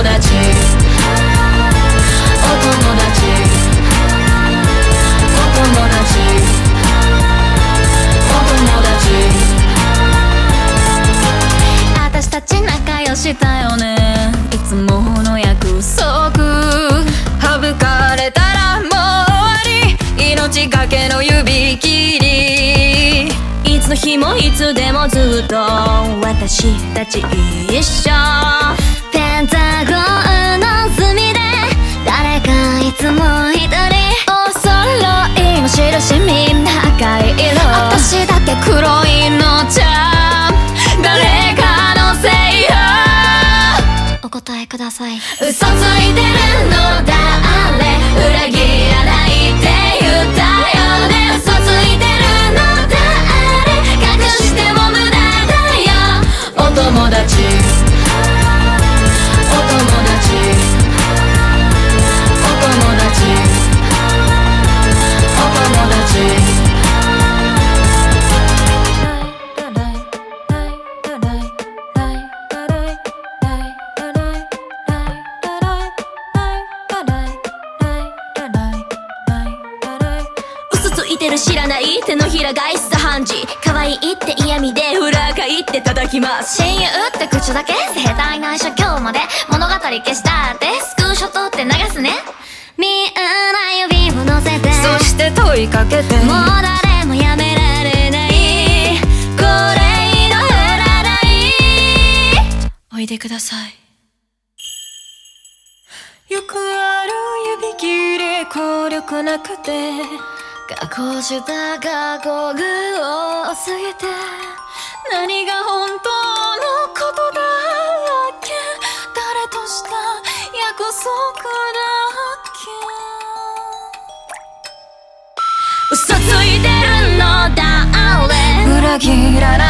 友達。お友達。お友達。お友達。私たち仲良しだよね。いつもの約束。省かれたらもう終わり。命がけの指切り。いつの日もいつでもずっと。私たち一緒。ペンタゴンの隅で誰かいつも一人お揃いの印みんな赤い色私だけ黒いのじゃ誰かのせいよお答えください。嘘ついてるのだあれ裏切いてる知らない手のひら返した判事。可愛いって嫌味で裏返って叩きます。親友って口だけ下手い内緒今日まで物語消したって。スクショ撮って流すね。みんな指を乗せて。そして問いかけて。もう誰もやめられない。これ以上減らない。おいでください。よくある指切り効力なくて学校した過去具を過ぎて何が本当のことだっけ誰とした約束だっけ嘘ついてるのだあれ裏切らない